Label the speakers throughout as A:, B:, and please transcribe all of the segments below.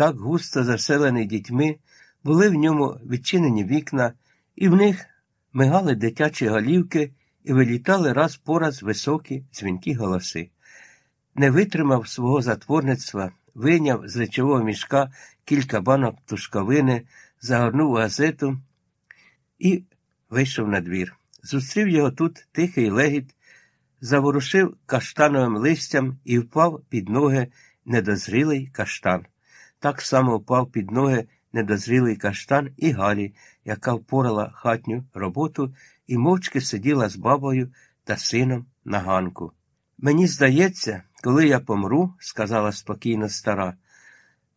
A: так густо заселений дітьми, були в ньому відчинені вікна, і в них мигали дитячі голівки і вилітали раз по раз високі дзвінкі голоси. Не витримав свого затворництва, вийняв з речового мішка кілька банок тушковини, загорнув газету і вийшов на двір. Зустрів його тут тихий легіт, заворушив каштановим листям і впав під ноги недозрілий каштан. Так само впав під ноги недозрілий каштан і Галі, яка впорала хатню роботу і мовчки сиділа з бабою та сином на ганку. Мені здається, коли я помру, сказала спокійно стара,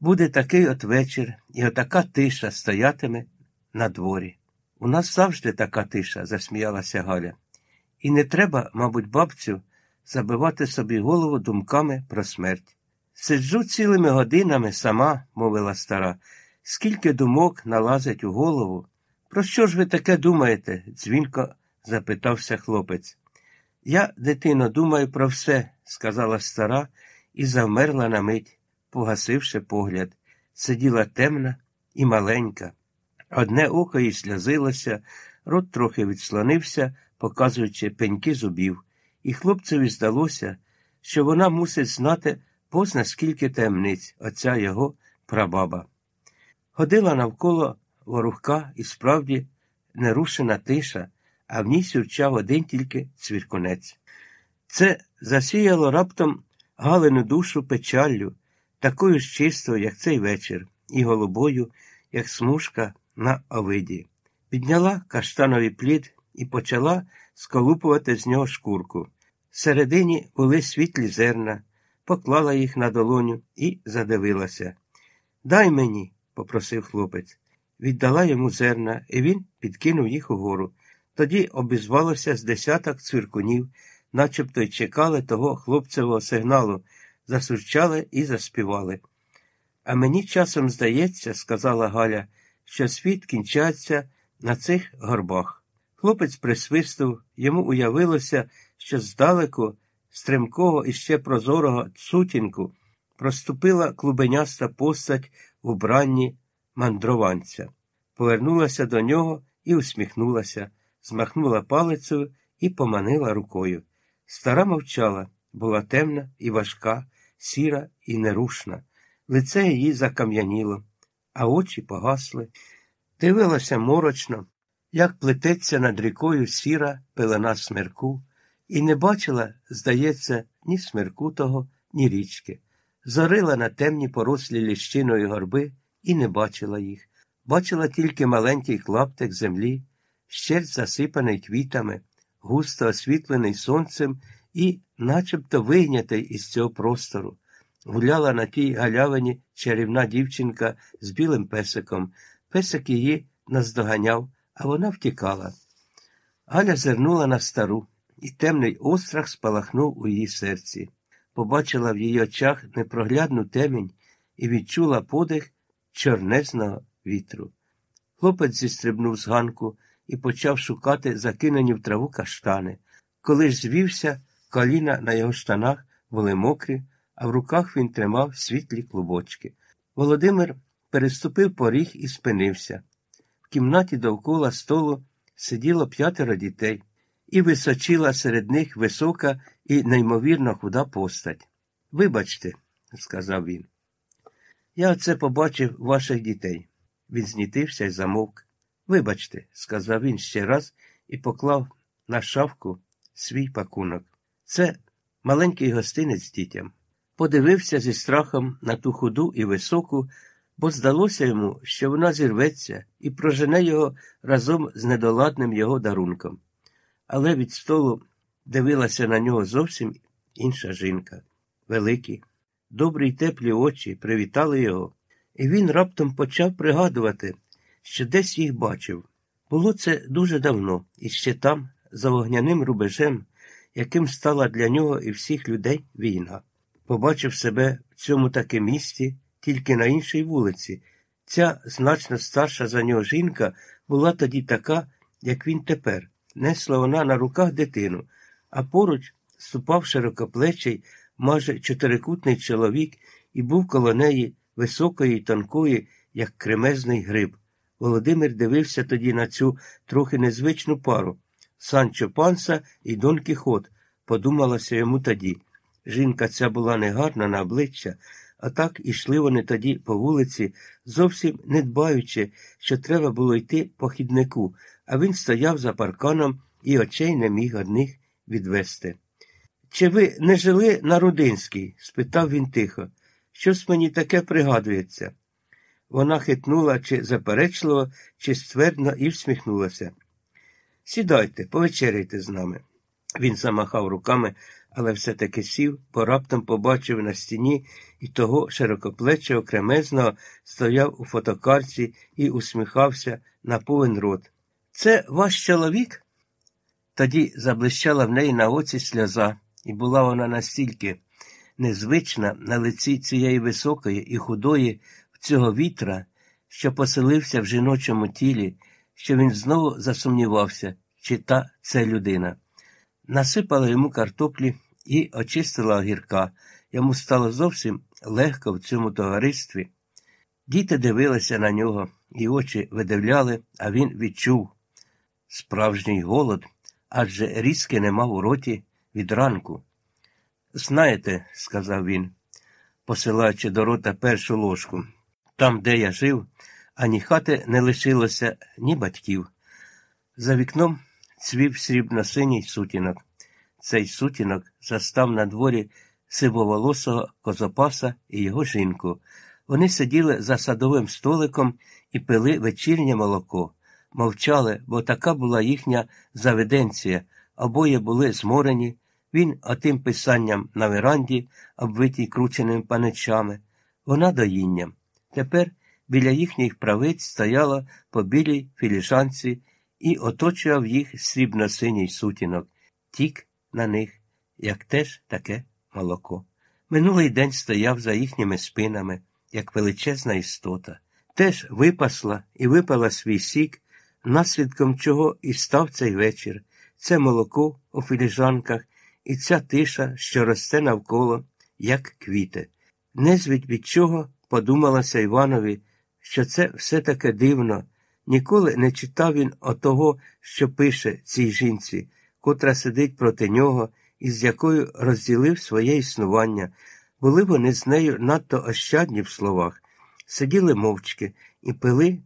A: буде такий от вечір, і отака тиша стоятиме на дворі. У нас завжди така тиша, засміялася Галя. І не треба, мабуть, бабцю, забивати собі голову думками про смерть. Сиджу цілими годинами сама, мовила стара, скільки думок налазить у голову. Про що ж ви таке думаєте? дзвінко запитався хлопець. Я, дитино, думаю про все, сказала стара і завмерла на мить, погасивши погляд. Сиділа темна і маленька. Одне око їй сльозилося, рот трохи відслонився, показуючи пеньки зубів, і хлопцеві здалося, що вона мусить знати позна скільки таємниць, оця його прабаба. Ходила навколо ворухка і справді нерушена тиша, а в ній сюрчав один тільки цвіркунець. Це засіяло раптом Галину душу печаллю, такою ж чистою, як цей вечір, і голубою, як смужка на овиді. Підняла каштановий плід і почала сколупувати з нього шкурку. Всередині були світлі зерна, поклала їх на долоню і задивилася. Дай мені, попросив хлопець. Віддала йому зерна, і він підкинув їх угору. Тоді обізвалося з десяток цвіркунів, начебто й чекали того хлопцевого сигналу, засурчали і заспівали. А мені часом здається, сказала Галя, що світ кінчається на цих горбах. Хлопець присвистав, йому уявилося, що здалеку, стримкого і ще прозорого сутінку, проступила клубеняста постать у бранні мандрованця. Повернулася до нього і усміхнулася, змахнула палицею і поманила рукою. Стара мовчала, була темна і важка, сіра і нерушна. Лице її закам'яніло, а очі погасли. Дивилася морочно, як плететься над рікою сіра пелена смерку, і не бачила, здається, ні смерку того, ні річки. Зорила на темні порослі ліщиною горби і не бачила їх. Бачила тільки маленький клаптик землі, щель засипаний квітами, густо освітлений сонцем і, начебто, вийнятий із цього простору. Гуляла на тій галявині чарівна дівчинка з білим песиком. Песик її наздоганяв, а вона втікала. Галя зернула на стару, і темний острах спалахнув у її серці. Побачила в її очах непроглядну темінь і відчула подих чорнезного вітру. Хлопець зістрибнув з ганку і почав шукати закинені в траву каштани. Коли ж звівся, коліна на його штанах були мокрі, а в руках він тримав світлі клубочки. Володимир переступив поріг і спинився. В кімнаті довкола столу сиділо п'ятеро дітей, і височила серед них висока і неймовірно худа постать. Вибачте, сказав він. Я оце побачив ваших дітей. Він знітився і замовк. Вибачте, сказав він ще раз і поклав на шавку свій пакунок. Це маленький гостинець дітям. Подивився зі страхом на ту худу і високу, бо здалося йому, що вона зірветься і прожене його разом з недоладним його дарунком. Але від столу дивилася на нього зовсім інша жінка. Великі, добрі й теплі очі привітали його, і він раптом почав пригадувати, що десь їх бачив. Було це дуже давно, і ще там, за вогняним рубежем, яким стала для нього і всіх людей війна. Побачив себе в цьому таки місті, тільки на іншій вулиці. Ця значно старша за нього жінка була тоді така, як він тепер. Несла вона на руках дитину, а поруч ступав широкоплечий, майже чотирикутний чоловік, і був коло неї високої й тонкої, як кремезний гриб. Володимир дивився тоді на цю трохи незвичну пару Санчо Панса і Дон Кіхот, подумалося йому тоді. Жінка ця була негарна на обличчя, а так ішли вони тоді по вулиці, зовсім не дбаючи, що треба було йти по хіднику, а він стояв за парканом і очей не міг одних відвести. Чи ви не жили на Рудинській? спитав він тихо. Щось мені таке пригадується. Вона хитнула чи заперечливо, чи ствердно і всміхнулася. Сідайте, повечеряйте з нами. Він замахав руками, але все-таки сів, бо раптом побачив на стіні і того широкоплечого кремезного стояв у фотокарці і усміхався на повен рот. Це ваш чоловік? Тоді заблищала в неї на оці сльоза, і була вона настільки незвична на лиці цієї високої і худої цього вітра, що поселився в жіночому тілі, що він знову засумнівався, чи та це людина. Насипала йому картоплі і очистила огірка. Йому стало зовсім легко в цьому товаристві. Діти дивилися на нього, і очі видивляли, а він відчув справжній голод, адже різки не мав у роті від ранку. Знаєте, сказав він, посилаючи до рота першу ложку, там, де я жив, ані хати не лишилося, ні батьків. За вікном цвів срібно-синій сутінок. Цей сутінок застав на дворі сивоволосого козопаса і його жінку. Вони сиділи за садовим столиком і пили вечірнє молоко. Мовчали, бо така була їхня заведенція. Обоє були зморені. Він отим писанням на веранді, обвитій крученими паничами, вона доїнням. Тепер біля їхніх правиць стояла по білій філіжанці і оточував їх срібно-синій сутінок, тік на них, як теж таке молоко. Минулий день стояв за їхніми спинами, як величезна істота, теж випасла і випала свій сік, наслідком чого і став цей вечір, це молоко у філіжанках і ця тиша, що росте навколо, як квіти. Незвідь від чого подумалося Іванові, що це все таке дивно. Ніколи не читав він отого, що пише цій жінці, котра сидить проти нього і з якою розділив своє існування. Були вони з нею надто ощадні в словах, сиділи мовчки і пили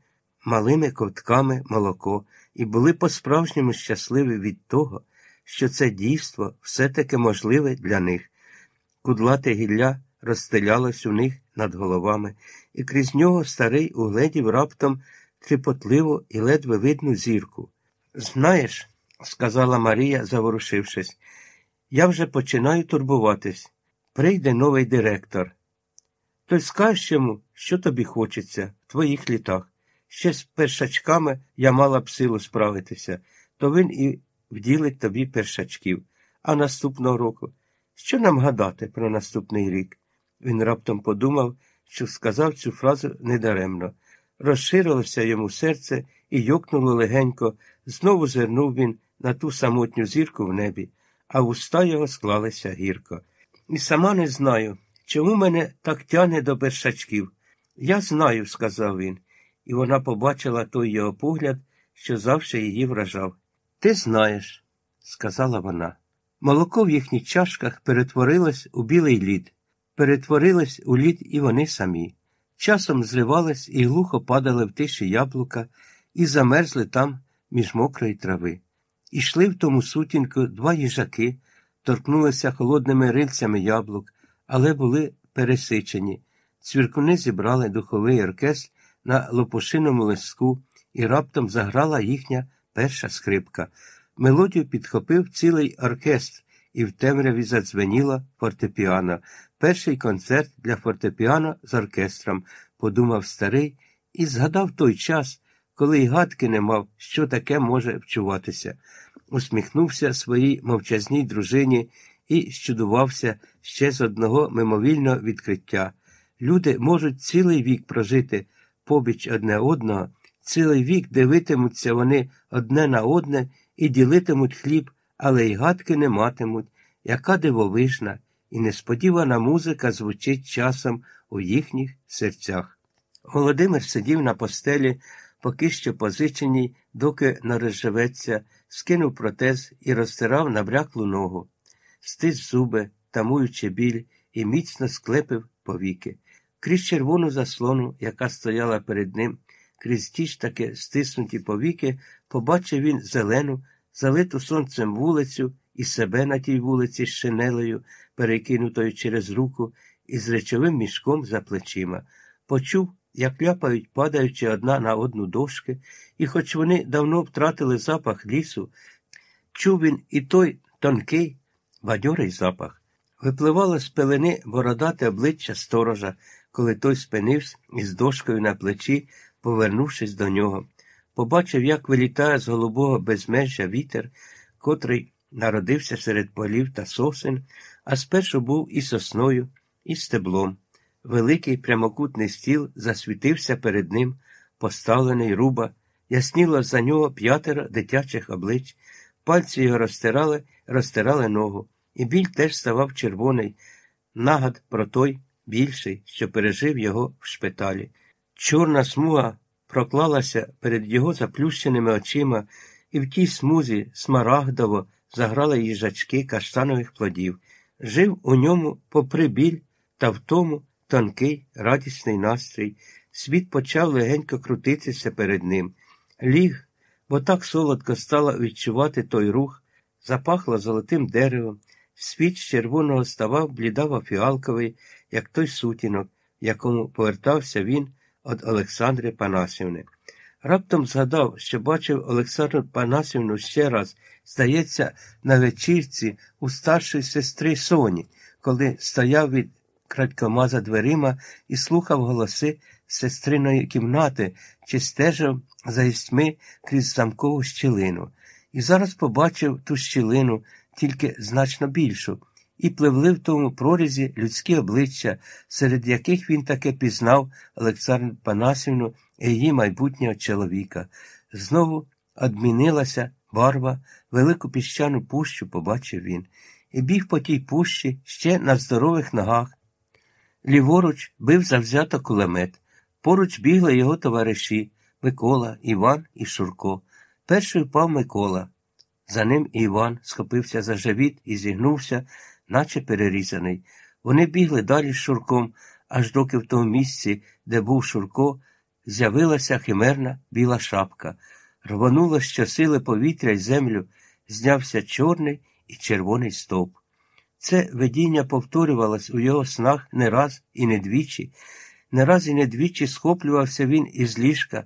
A: малими ковтками молоко, і були по-справжньому щасливі від того, що це дійство все-таки можливе для них. Кудлате гілля розстелялось у них над головами, і крізь нього старий угледів раптом тріпотливу і ледве видну зірку. Знаєш, сказала Марія, заворушившись, я вже починаю турбуватись. Прийде новий директор. Той скажеш йому, що тобі хочеться в твоїх літах. Ще з першачками я мала б силу справитися, то він і вділить тобі першачків. А наступного року що нам гадати про наступний рік? Він раптом подумав, що сказав цю фразу недаремно. Розширилося йому серце і йокнуло легенько, знову зирнув він на ту самотню зірку в небі, а вуста його склалися гірко. І сама не знаю, чому мене так тяне до першачків. Я знаю, сказав він, і вона побачила той його погляд, що завжди її вражав. Ти знаєш, сказала вона. Молоко в їхніх чашках перетворилось у білий лід, перетворилось у лід і вони самі. Часом зривались і глухо падали в тиші яблука і замерзли там між мокрої трави. Ішли в тому сутінку два їжаки, торкнулися холодними рильцями яблук, але були пересичені. Цвіркуни зібрали духовий оркестр на лопушиному лиску, і раптом заграла їхня перша скрипка. Мелодію підхопив цілий оркестр, і в темряві задзвеніла фортепіано. Перший концерт для фортепіано з оркестром, подумав старий, і згадав той час, коли й гадки не мав, що таке може вчуватися. Усміхнувся своїй мовчазній дружині і щудувався ще з одного мимовільного відкриття. Люди можуть цілий вік прожити побіч одне одного, цілий вік дивитимуться вони одне на одне і ділитимуть хліб, але й гадки не матимуть, яка дивовижна, і несподівана музика звучить часом у їхніх серцях. Володимир сидів на постелі, поки що позиченій, доки не розживеться, скинув протез і розтирав набряклу ногу, стис зуби, тамуючи біль, і міцно склепив повіки. Крізь червону заслону, яка стояла перед ним, крізь ті ж таки стиснуті повіки, побачив він зелену, залиту сонцем вулицю і себе на тій вулиці з шинелею, перекинутою через руку, і з речовим мішком за плечима. Почув, як ляпають, падаючи одна на одну дошки, і хоч вони давно втратили запах лісу, чув він і той тонкий, бадьорий запах. Випливало з пелени бородате обличчя сторожа, коли той спинився із дошкою на плечі, повернувшись до нього. Побачив, як вилітає з голубого безмежжя вітер, котрий народився серед полів та сосен, а спершу був і сосною, і стеблом. Великий прямокутний стіл засвітився перед ним, поставлений руба, ясніло за нього п'ятеро дитячих облич, пальці його розтирали, розтирали ногу, і біль теж ставав червоний, нагад про той більший, що пережив його в шпиталі. Чорна смуга проклалася перед його заплющеними очима, і в тій смузі смарагдово заграли їжачки каштанових плодів. Жив у ньому, попри біль, та в тому тонкий, радісний настрій. Світ почав легенько крутитися перед ним. Ліг, бо так солодко стало відчувати той рух, запахло золотим деревом. Світ з червоного ставав блідаво фіалковий, як той сутінок, якому повертався він від Олександри Панасівни. Раптом згадав, що бачив Олександру Панасівну ще раз, здається, на вечірці у старшої сестри Соні, коли стояв від крадькома за дверима і слухав голоси сестриної кімнати чи стежив за гістьми крізь замкову щілину. І зараз побачив ту щілину, тільки значно більшу, і пливли в тому прорізі людські обличчя, серед яких він таки пізнав Олександру Панасівну і її майбутнього чоловіка. Знову одмінилася барва, велику піщану пущу побачив він, і біг по тій пущі ще на здорових ногах. Ліворуч бив завзято кулемет, поруч бігли його товариші Микола, Іван і Шурко. Перший впав Микола. За ним Іван схопився за живіт і зігнувся, наче перерізаний. Вони бігли далі з Шурком, аж доки в тому місці, де був Шурко, з'явилася химерна біла шапка. Рвануло щосили повітря й землю, знявся чорний і червоний стовп. Це видіння повторювалось у його снах не раз і не двічі. Не раз і не двічі схоплювався він із ліжка,